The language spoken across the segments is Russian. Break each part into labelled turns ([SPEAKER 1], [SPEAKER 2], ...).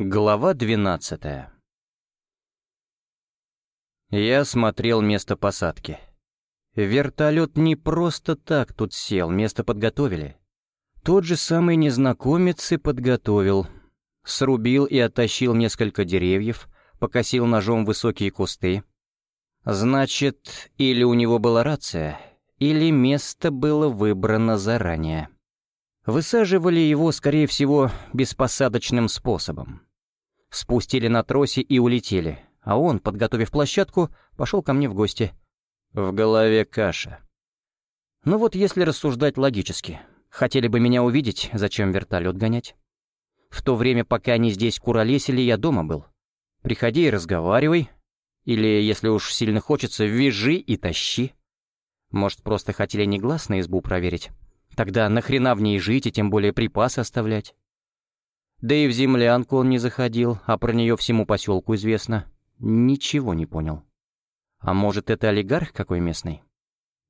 [SPEAKER 1] Глава двенадцатая Я смотрел место посадки. Вертолет не просто так тут сел, место подготовили. Тот же самый незнакомец и подготовил. Срубил и оттащил несколько деревьев, покосил ножом высокие кусты. Значит, или у него была рация, или место было выбрано заранее. Высаживали его, скорее всего, беспосадочным способом. Спустили на тросе и улетели, а он, подготовив площадку, пошел ко мне в гости. В голове каша. Ну вот если рассуждать логически. Хотели бы меня увидеть, зачем вертолет гонять? В то время, пока они здесь куролесили, я дома был. Приходи и разговаривай. Или, если уж сильно хочется, вяжи и тащи. Может, просто хотели негласно избу проверить? Тогда нахрена в ней жить и тем более припасы оставлять? Да и в землянку он не заходил, а про нее всему поселку известно. Ничего не понял. А может, это олигарх какой местный?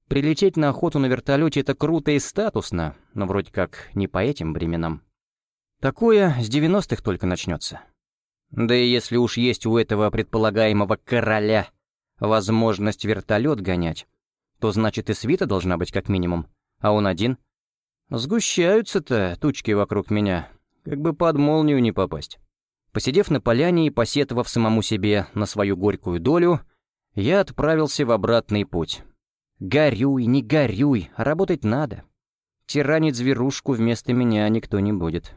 [SPEAKER 1] Прилететь на охоту на вертолете — это круто и статусно, но вроде как не по этим временам. Такое с девяностых только начнется. Да и если уж есть у этого предполагаемого короля возможность вертолет гонять, то значит и свита должна быть как минимум, а он один — Сгущаются-то тучки вокруг меня, как бы под молнию не попасть. Посидев на поляне и посетовав самому себе на свою горькую долю, я отправился в обратный путь. Горюй, не горюй, а работать надо. Тиранить зверушку вместо меня никто не будет.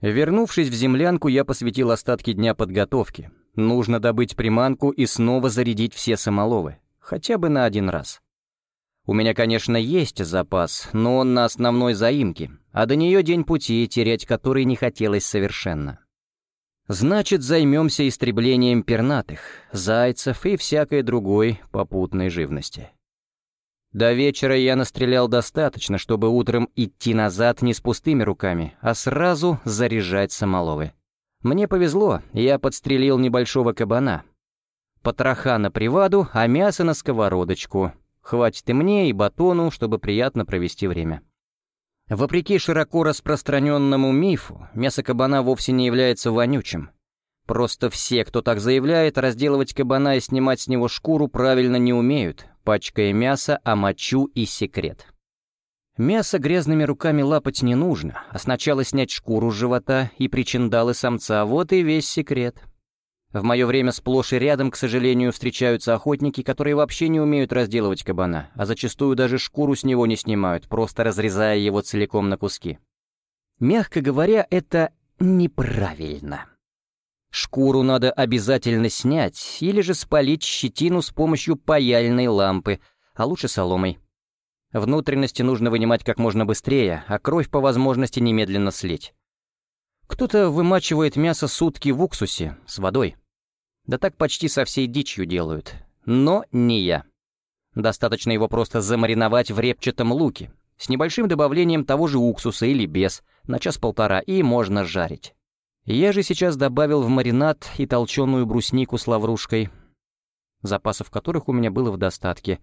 [SPEAKER 1] Вернувшись в землянку, я посвятил остатки дня подготовки. Нужно добыть приманку и снова зарядить все самоловы. Хотя бы на один раз. У меня, конечно, есть запас, но он на основной заимке, а до нее день пути, терять который не хотелось совершенно. Значит, займемся истреблением пернатых, зайцев и всякой другой попутной живности. До вечера я настрелял достаточно, чтобы утром идти назад не с пустыми руками, а сразу заряжать самоловы. Мне повезло, я подстрелил небольшого кабана. Потроха на приваду, а мясо на сковородочку — Хватит и мне, и батону, чтобы приятно провести время. Вопреки широко распространенному мифу, мясо кабана вовсе не является вонючим. Просто все, кто так заявляет, разделывать кабана и снимать с него шкуру правильно не умеют, пачкая мясо, а мочу и секрет. Мясо грязными руками лапать не нужно, а сначала снять шкуру с живота и причиндалы самца, вот и весь секрет. В мое время сплошь и рядом, к сожалению, встречаются охотники, которые вообще не умеют разделывать кабана, а зачастую даже шкуру с него не снимают, просто разрезая его целиком на куски. Мягко говоря, это неправильно. Шкуру надо обязательно снять или же спалить щетину с помощью паяльной лампы, а лучше соломой. Внутренности нужно вынимать как можно быстрее, а кровь по возможности немедленно слить. Кто-то вымачивает мясо сутки в уксусе с водой. Да так почти со всей дичью делают. Но не я. Достаточно его просто замариновать в репчатом луке, с небольшим добавлением того же уксуса или без, на час-полтора, и можно жарить. Я же сейчас добавил в маринад и толченую бруснику с лаврушкой, запасов которых у меня было в достатке.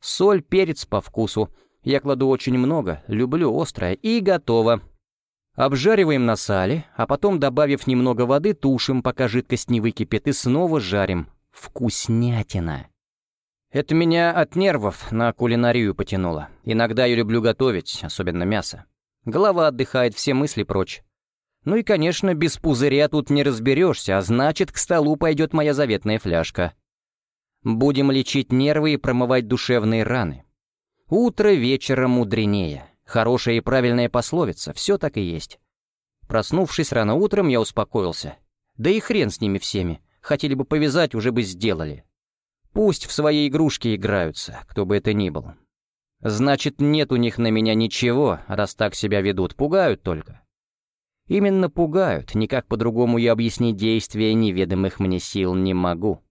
[SPEAKER 1] Соль, перец по вкусу. Я кладу очень много, люблю острое, и готово. Обжариваем на сале, а потом, добавив немного воды, тушим, пока жидкость не выкипит, и снова жарим. Вкуснятина! Это меня от нервов на кулинарию потянуло. Иногда я люблю готовить, особенно мясо. Голова отдыхает, все мысли прочь. Ну и, конечно, без пузыря тут не разберешься, а значит, к столу пойдет моя заветная фляжка. Будем лечить нервы и промывать душевные раны. Утро вечера мудренее. Хорошая и правильная пословица, все так и есть. Проснувшись рано утром, я успокоился. Да и хрен с ними всеми. Хотели бы повязать, уже бы сделали. Пусть в свои игрушки играются, кто бы это ни был. Значит, нет у них на меня ничего, раз так себя ведут, пугают только. Именно пугают, никак по-другому я объяснить действия неведомых мне сил не могу.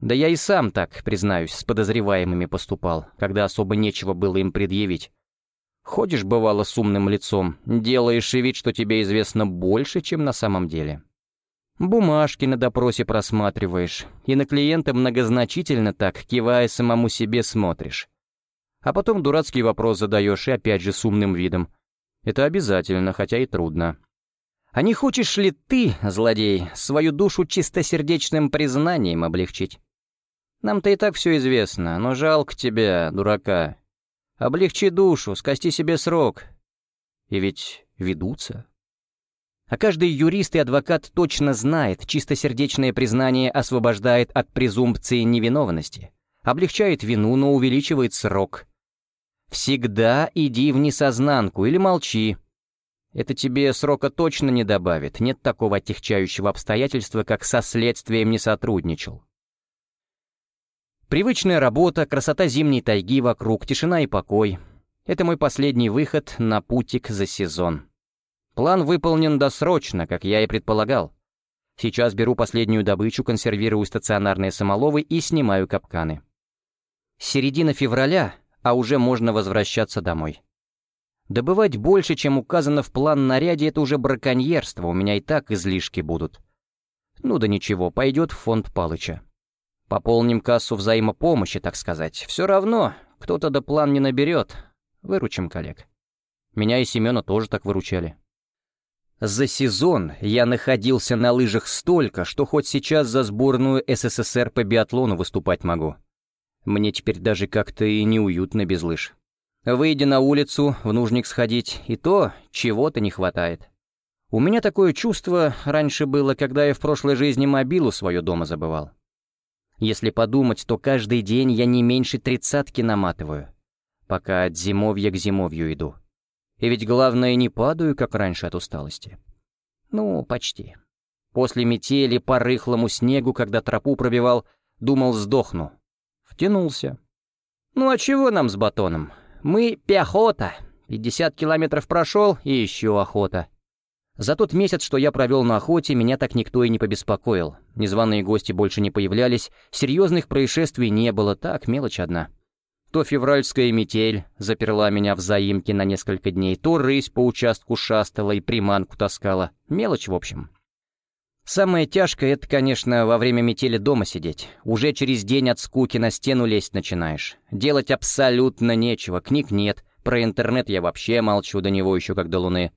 [SPEAKER 1] Да я и сам так, признаюсь, с подозреваемыми поступал, когда особо нечего было им предъявить. Ходишь, бывало, с умным лицом, делаешь и вид, что тебе известно больше, чем на самом деле. Бумажки на допросе просматриваешь, и на клиента многозначительно так, кивая самому себе, смотришь. А потом дурацкий вопрос задаешь, и опять же с умным видом. Это обязательно, хотя и трудно. А не хочешь ли ты, злодей, свою душу чистосердечным признанием облегчить? Нам-то и так все известно, но жалко тебя, дурака. Облегчи душу, скости себе срок. И ведь ведутся. А каждый юрист и адвокат точно знает, чистосердечное признание освобождает от презумпции невиновности, облегчает вину, но увеличивает срок. Всегда иди в несознанку или молчи. Это тебе срока точно не добавит, нет такого отягчающего обстоятельства, как со следствием не сотрудничал. Привычная работа, красота зимней тайги вокруг, тишина и покой. Это мой последний выход на путик за сезон. План выполнен досрочно, как я и предполагал. Сейчас беру последнюю добычу, консервирую стационарные самоловы и снимаю капканы. Середина февраля, а уже можно возвращаться домой. Добывать больше, чем указано в план наряде, это уже браконьерство, у меня и так излишки будут. Ну да ничего, пойдет в фонд Палыча. Пополним кассу взаимопомощи, так сказать. Все равно, кто-то до план не наберет. Выручим коллег. Меня и Семена тоже так выручали. За сезон я находился на лыжах столько, что хоть сейчас за сборную СССР по биатлону выступать могу. Мне теперь даже как-то и неуютно без лыж. Выйдя на улицу, в нужник сходить, и то чего-то не хватает. У меня такое чувство раньше было, когда я в прошлой жизни мобилу свою дома забывал. Если подумать, то каждый день я не меньше тридцатки наматываю, пока от зимовья к зимовью иду. И ведь главное, не падаю, как раньше от усталости. Ну, почти. После метели по рыхлому снегу, когда тропу пробивал, думал, сдохну. Втянулся. Ну а чего нам с батоном? Мы пехота. 50 километров прошел, и еще охота. За тот месяц, что я провел на охоте, меня так никто и не побеспокоил. Незваные гости больше не появлялись, серьезных происшествий не было, так, мелочь одна. То февральская метель заперла меня в заимке на несколько дней, то рысь по участку шастала и приманку таскала. Мелочь, в общем. Самое тяжкое — это, конечно, во время метели дома сидеть. Уже через день от скуки на стену лезть начинаешь. Делать абсолютно нечего, книг нет, про интернет я вообще молчу до него еще как до луны.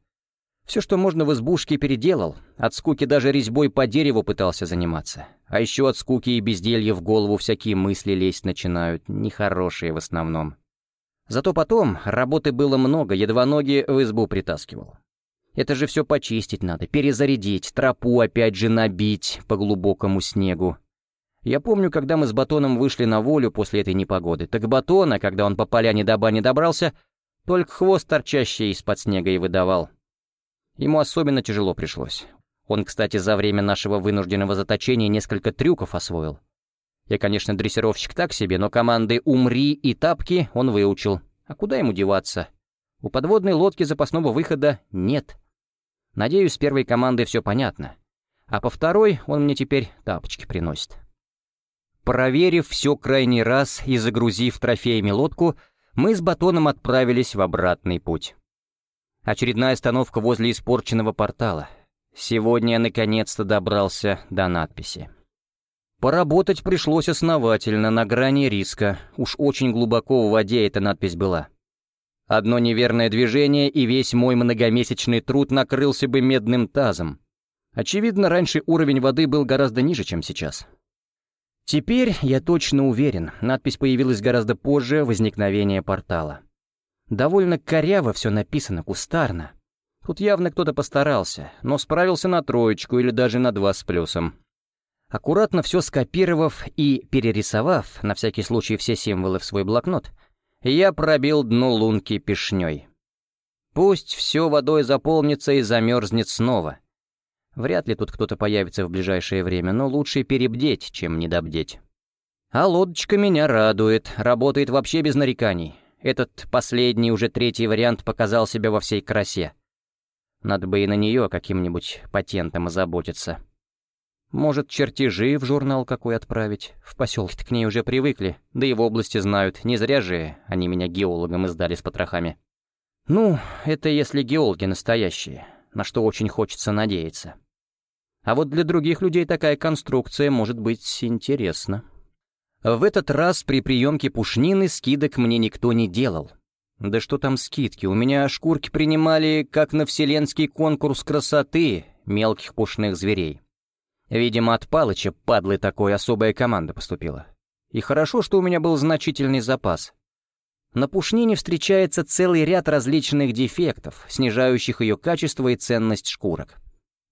[SPEAKER 1] Все, что можно в избушке, переделал. От скуки даже резьбой по дереву пытался заниматься. А еще от скуки и безделья в голову всякие мысли лезть начинают, нехорошие в основном. Зато потом работы было много, едва ноги в избу притаскивал. Это же все почистить надо, перезарядить, тропу опять же набить по глубокому снегу. Я помню, когда мы с Батоном вышли на волю после этой непогоды, так Батона, когда он по поляне до бани добрался, только хвост торчащий из-под снега и выдавал. Ему особенно тяжело пришлось. Он, кстати, за время нашего вынужденного заточения несколько трюков освоил. Я, конечно, дрессировщик так себе, но команды «умри» и «тапки» он выучил. А куда ему деваться? У подводной лодки запасного выхода нет. Надеюсь, с первой командой все понятно. А по второй он мне теперь тапочки приносит. Проверив все крайний раз и загрузив трофеями лодку, мы с Батоном отправились в обратный путь. Очередная остановка возле испорченного портала. Сегодня я наконец-то добрался до надписи. Поработать пришлось основательно, на грани риска. Уж очень глубоко в воде эта надпись была. Одно неверное движение, и весь мой многомесячный труд накрылся бы медным тазом. Очевидно, раньше уровень воды был гораздо ниже, чем сейчас. Теперь я точно уверен, надпись появилась гораздо позже возникновения портала. Довольно коряво все написано, кустарно. Тут явно кто-то постарался, но справился на троечку или даже на два с плюсом. Аккуратно все скопировав и перерисовав, на всякий случай все символы в свой блокнот, я пробил дно лунки пешней. Пусть все водой заполнится и замерзнет снова. Вряд ли тут кто-то появится в ближайшее время, но лучше перебдеть, чем недобдеть. А лодочка меня радует, работает вообще без нареканий. Этот последний, уже третий вариант показал себя во всей красе. Надо бы и на нее каким-нибудь патентом озаботиться. Может, чертежи в журнал какой отправить? В поселке к ней уже привыкли, да и в области знают. Не зря же они меня геологом издали с потрохами. Ну, это если геологи настоящие, на что очень хочется надеяться. А вот для других людей такая конструкция может быть интересна. В этот раз при приемке пушнины скидок мне никто не делал. Да что там скидки, у меня шкурки принимали как на вселенский конкурс красоты мелких пушных зверей. Видимо, от Палыча, падлы такой, особая команда поступила. И хорошо, что у меня был значительный запас. На пушнине встречается целый ряд различных дефектов, снижающих ее качество и ценность шкурок.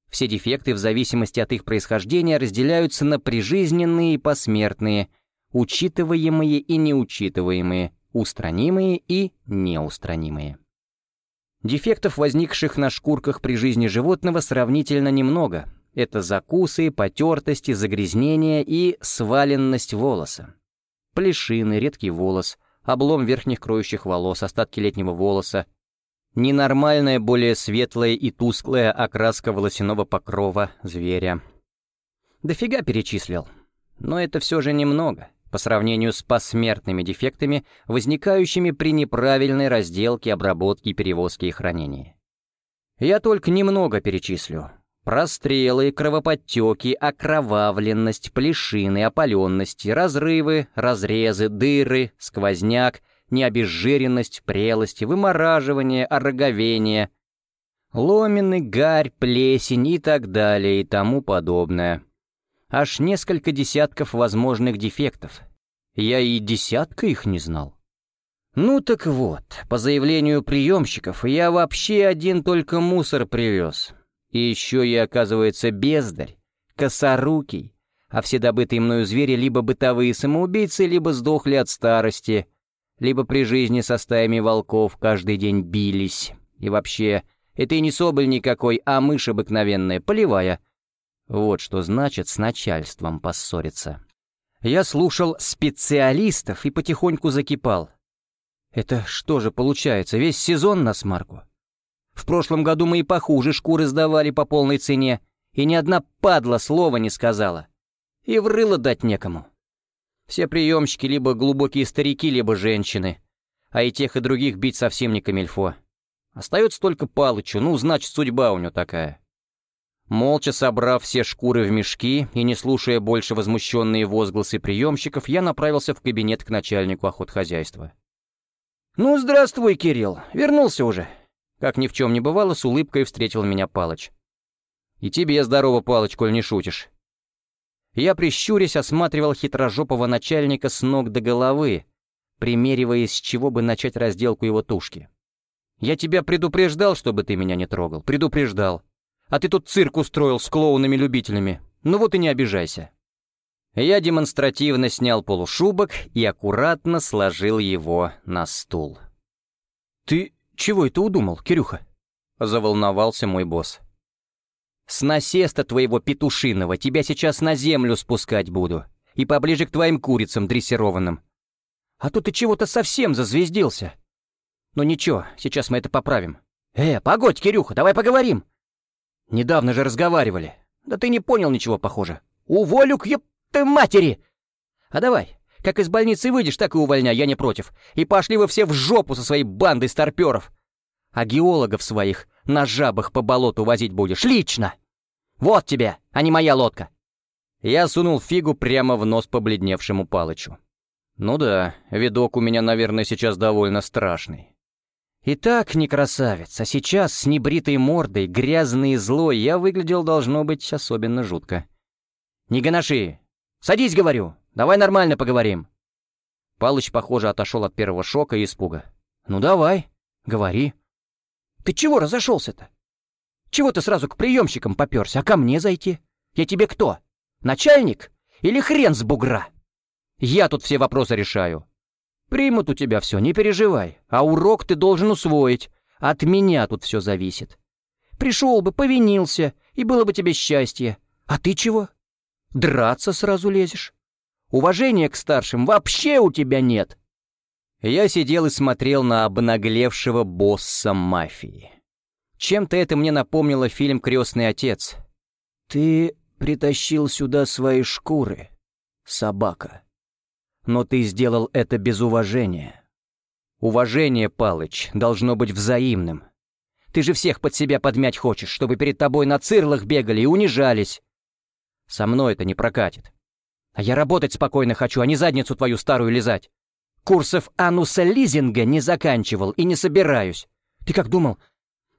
[SPEAKER 1] Все дефекты в зависимости от их происхождения разделяются на прижизненные и посмертные, учитываемые и неучитываемые, устранимые и неустранимые. Дефектов, возникших на шкурках при жизни животного, сравнительно немного. Это закусы, потертости, загрязнения и сваленность волоса. Плешины, редкий волос, облом верхних кроющих волос, остатки летнего волоса, ненормальная, более светлая и тусклая окраска волосяного покрова зверя. Дофига перечислил. Но это все же немного по сравнению с посмертными дефектами, возникающими при неправильной разделке, обработке, перевозке и хранении. Я только немного перечислю. Прострелы, кровоподтеки, окровавленность, плешины, опаленности, разрывы, разрезы, дыры, сквозняк, необезжиренность, прелость, вымораживание, ороговение, ломины, гарь, плесень и так далее и тому подобное аж несколько десятков возможных дефектов. Я и десятка их не знал. Ну так вот, по заявлению приемщиков, я вообще один только мусор привез. И еще я, оказывается, бездарь, косорукий, а все добытые мною звери либо бытовые самоубийцы, либо сдохли от старости, либо при жизни со стаями волков каждый день бились. И вообще, это и не соболь никакой, а мышь обыкновенная, полевая, вот что значит с начальством поссориться. Я слушал специалистов и потихоньку закипал. Это что же получается, весь сезон на смарку? В прошлом году мы и похуже шкуры сдавали по полной цене, и ни одна падла слова не сказала. И врыло дать некому. Все приемщики либо глубокие старики, либо женщины. А и тех, и других бить совсем не камильфо. Остается только Палычу, ну, значит, судьба у него такая. Молча собрав все шкуры в мешки и не слушая больше возмущенные возгласы приемщиков, я направился в кабинет к начальнику охотхозяйства. «Ну, здравствуй, Кирилл, вернулся уже». Как ни в чем не бывало, с улыбкой встретил меня Палыч. «И тебе здорово, Палыч, коль не шутишь». Я, прищурясь, осматривал хитрожопого начальника с ног до головы, примериваясь, с чего бы начать разделку его тушки. «Я тебя предупреждал, чтобы ты меня не трогал, предупреждал а ты тут цирк устроил с клоунами-любителями. Ну вот и не обижайся». Я демонстративно снял полушубок и аккуратно сложил его на стул. «Ты чего это удумал, Кирюха?» — заволновался мой босс. «С насеста твоего петушиного тебя сейчас на землю спускать буду и поближе к твоим курицам дрессированным. А то ты чего-то совсем зазвездился. Ну ничего, сейчас мы это поправим. Э, погодь, Кирюха, давай поговорим!» Недавно же разговаривали. Да ты не понял ничего, похоже. Уволю к ты матери! А давай, как из больницы выйдешь, так и увольняй, я не против. И пошли вы все в жопу со своей бандой старперов. А геологов своих на жабах по болоту возить будешь лично. Вот тебе, а не моя лодка. Я сунул фигу прямо в нос побледневшему Палычу. Ну да, видок у меня, наверное, сейчас довольно страшный. И так не красавец, а сейчас с небритой мордой, грязный и злой, я выглядел, должно быть, особенно жутко. «Не гоноши! Садись, говорю! Давай нормально поговорим!» Палыч, похоже, отошел от первого шока и испуга. «Ну давай, говори». «Ты чего разошелся-то? Чего ты сразу к приемщикам поперся, а ко мне зайти? Я тебе кто? Начальник? Или хрен с бугра? Я тут все вопросы решаю. Примут у тебя все, не переживай. А урок ты должен усвоить. От меня тут все зависит. Пришел бы, повинился, и было бы тебе счастье. А ты чего? Драться сразу лезешь? Уважения к старшим вообще у тебя нет. Я сидел и смотрел на обнаглевшего босса мафии. Чем-то это мне напомнило фильм «Крестный отец». «Ты притащил сюда свои шкуры, собака», но ты сделал это без уважения. Уважение, Палыч, должно быть взаимным. Ты же всех под себя подмять хочешь, чтобы перед тобой на цирлах бегали и унижались. Со мной это не прокатит. А я работать спокойно хочу, а не задницу твою старую лизать. курсов ануса лизинга не заканчивал и не собираюсь. Ты как думал,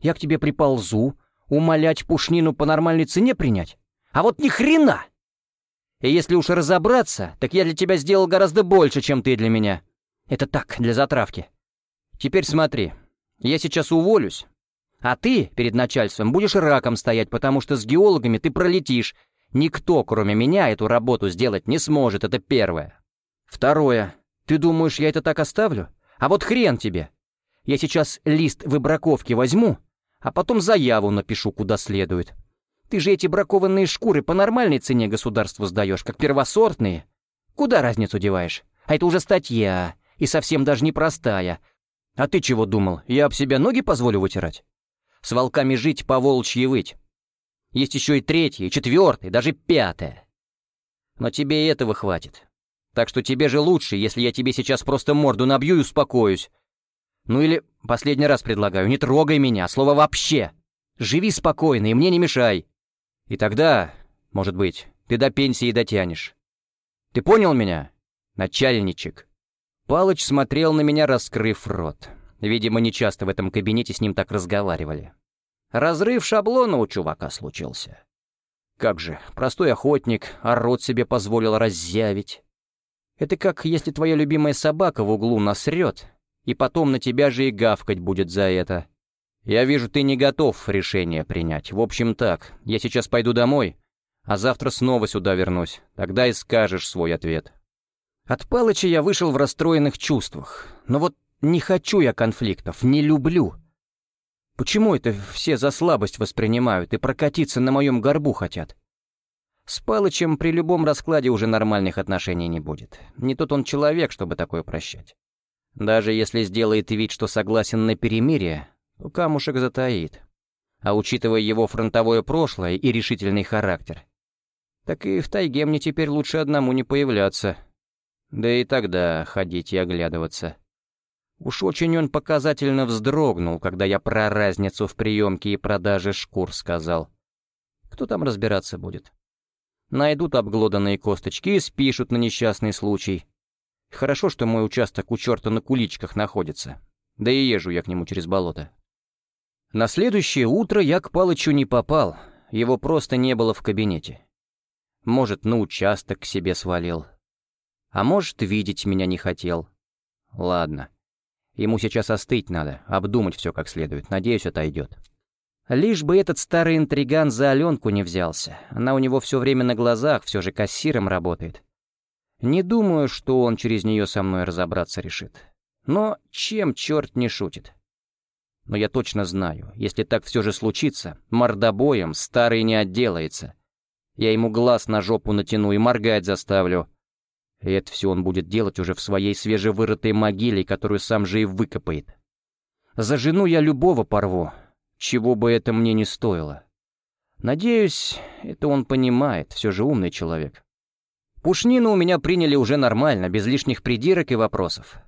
[SPEAKER 1] я к тебе приползу, умолять пушнину по нормальной цене принять? А вот ни хрена! И если уж разобраться, так я для тебя сделал гораздо больше, чем ты для меня. Это так, для затравки. Теперь смотри, я сейчас уволюсь, а ты перед начальством будешь раком стоять, потому что с геологами ты пролетишь. Никто, кроме меня, эту работу сделать не сможет, это первое. Второе. Ты думаешь, я это так оставлю? А вот хрен тебе. Я сейчас лист выбраковки возьму, а потом заяву напишу, куда следует. Ты же эти бракованные шкуры по нормальной цене государству сдаешь, как первосортные. Куда разницу деваешь? А это уже статья, и совсем даже непростая. А ты чего думал, я об себя ноги позволю вытирать? С волками жить, по волчьи выть. Есть еще и третье, и четвертое, даже пятое. Но тебе и этого хватит. Так что тебе же лучше, если я тебе сейчас просто морду набью и успокоюсь. Ну или, последний раз предлагаю, не трогай меня, слово «вообще». Живи спокойно и мне не мешай. И тогда, может быть, ты до пенсии дотянешь. Ты понял меня, начальничек?» Палыч смотрел на меня, раскрыв рот. Видимо, нечасто в этом кабинете с ним так разговаривали. Разрыв шаблона у чувака случился. Как же, простой охотник, а рот себе позволил раззявить. Это как если твоя любимая собака в углу насрет, и потом на тебя же и гавкать будет за это. Я вижу, ты не готов решение принять. В общем так, я сейчас пойду домой, а завтра снова сюда вернусь. Тогда и скажешь свой ответ. От Палыча я вышел в расстроенных чувствах. Но вот не хочу я конфликтов, не люблю. Почему это все за слабость воспринимают и прокатиться на моем горбу хотят? С Палычем при любом раскладе уже нормальных отношений не будет. Не тот он человек, чтобы такое прощать. Даже если сделает вид, что согласен на перемирие, камушек затаит. А учитывая его фронтовое прошлое и решительный характер, так и в тайге мне теперь лучше одному не появляться. Да и тогда ходить и оглядываться. Уж очень он показательно вздрогнул, когда я про разницу в приемке и продаже шкур сказал. Кто там разбираться будет? Найдут обглоданные косточки и спишут на несчастный случай. Хорошо, что мой участок у черта на куличках находится. Да и езжу я к нему через болото. На следующее утро я к Палычу не попал, его просто не было в кабинете. Может, на участок к себе свалил. А может, видеть меня не хотел. Ладно. Ему сейчас остыть надо, обдумать все как следует. Надеюсь, отойдет. Лишь бы этот старый интриган за Аленку не взялся. Она у него все время на глазах, все же кассиром работает. Не думаю, что он через нее со мной разобраться решит. Но чем черт не шутит? Но я точно знаю, если так все же случится, мордобоем старый не отделается. Я ему глаз на жопу натяну и моргать заставлю. И это все он будет делать уже в своей свежевырытой могиле, которую сам же и выкопает. За жену я любого порву, чего бы это мне не стоило. Надеюсь, это он понимает, все же умный человек. Пушнину у меня приняли уже нормально, без лишних придирок и вопросов.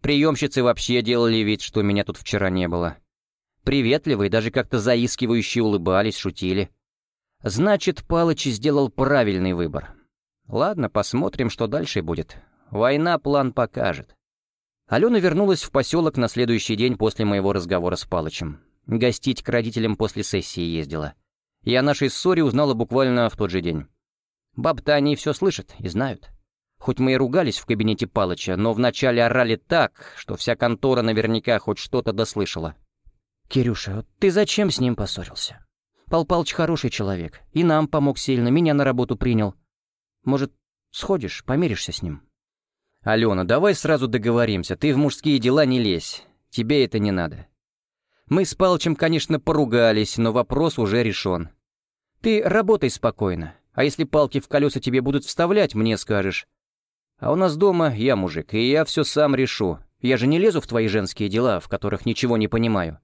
[SPEAKER 1] Приемщицы вообще делали вид, что меня тут вчера не было. Приветливые, даже как-то заискивающие улыбались, шутили. Значит, Палыч сделал правильный выбор. Ладно, посмотрим, что дальше будет. Война план покажет. Алена вернулась в поселок на следующий день после моего разговора с Палычем. Гостить к родителям после сессии ездила. Я о нашей ссоре узнала буквально в тот же день. Баб-то они все слышат и знают. Хоть мы и ругались в кабинете Палыча, но вначале орали так, что вся контора наверняка хоть что-то дослышала. «Кирюша, ты зачем с ним поссорился? Пал Палыч хороший человек, и нам помог сильно, меня на работу принял. Может, сходишь, помиришься с ним?» «Алена, давай сразу договоримся, ты в мужские дела не лезь, тебе это не надо. Мы с Палычем, конечно, поругались, но вопрос уже решен. Ты работай спокойно, а если палки в колеса тебе будут вставлять, мне скажешь. А у нас дома я мужик, и я все сам решу. Я же не лезу в твои женские дела, в которых ничего не понимаю.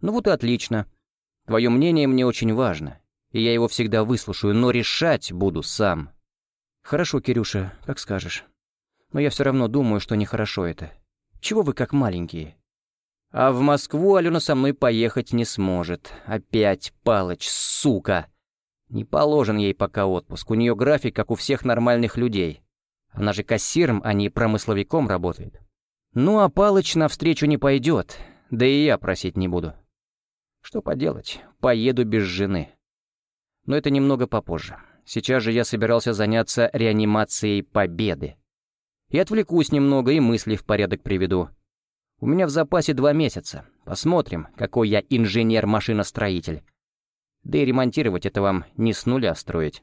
[SPEAKER 1] Ну вот и отлично. Твое мнение мне очень важно, и я его всегда выслушаю, но решать буду сам». «Хорошо, Кирюша, как скажешь. Но я все равно думаю, что нехорошо это. Чего вы как маленькие?» «А в Москву Алена со мной поехать не сможет. Опять Палыч, сука!» «Не положен ей пока отпуск. У нее график, как у всех нормальных людей. Она же кассиром, а не промысловиком работает. Ну а Палыч навстречу не пойдет, да и я просить не буду. Что поделать, поеду без жены. Но это немного попозже. Сейчас же я собирался заняться реанимацией победы. И отвлекусь немного, и мысли в порядок приведу. У меня в запасе два месяца. Посмотрим, какой я инженер-машиностроитель. Да и ремонтировать это вам не с нуля строить.